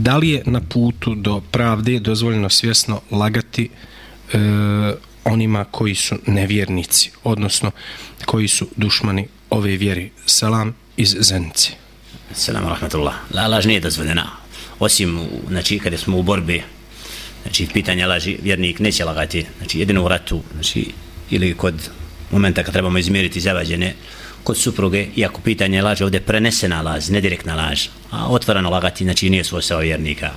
da li je na putu do pravde dozvoljeno svjesno lagati e, onima koji su nevjernici, odnosno koji su dušmani ove vjeri. Salam iz Zenice. Salam rahmatullah. La, laž nije dozvoljena. Osim, znači, kada smo u borbi, znači, pitanja laži, vjernik neće lagati, znači, jedino u ratu, znači, ili kod momenta kad trebamo izmjeriti zavađene, kod supruge, iako pitanje laže ovdje prenesena laž, ne direktna laž, a otvoreno lagati, znači nije svoj vjernika.